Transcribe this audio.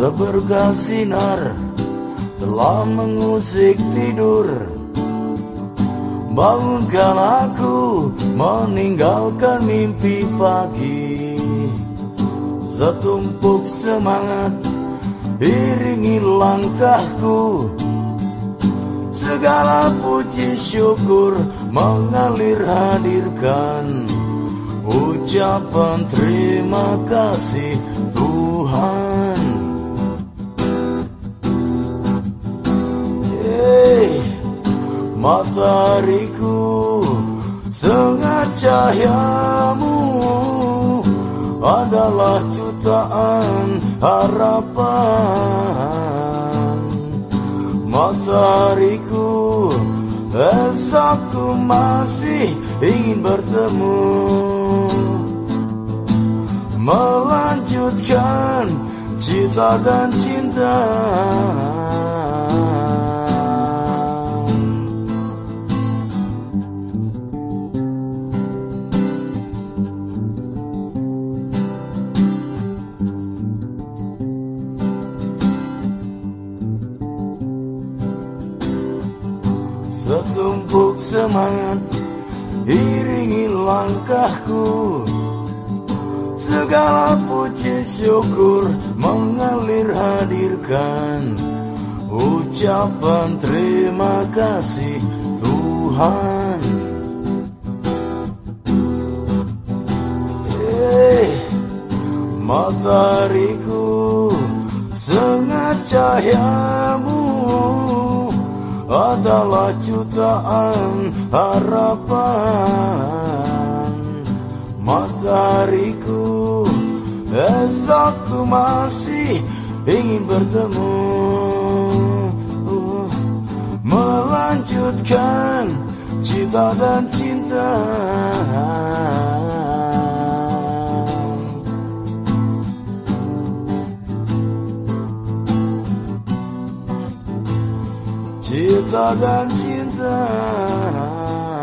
Seberkas sinar telah mengusik tidur. Bangunkan aku meninggalkan mimpi pagi. Setumpuk semangat iringi langkahku. Segala puji syukur mengalir hadirkan. Ucapan terima kasih Tuhan matahariku Sengat cahayamu adalah jutaan harapan. Matahariku Esokku masih ingin bertemu. Melanjutkan cita dan cinta Setumpuk semangat iringi langkahku. Segala puji syukur mengalir hadirkan Ucapan terima kasih Tuhan. Hey, matahariku sengat cahayamu adalah jutaan harapan. Matahariku Esokku masih ingin bertemu. Melanjutkan cita dan cinta Cara.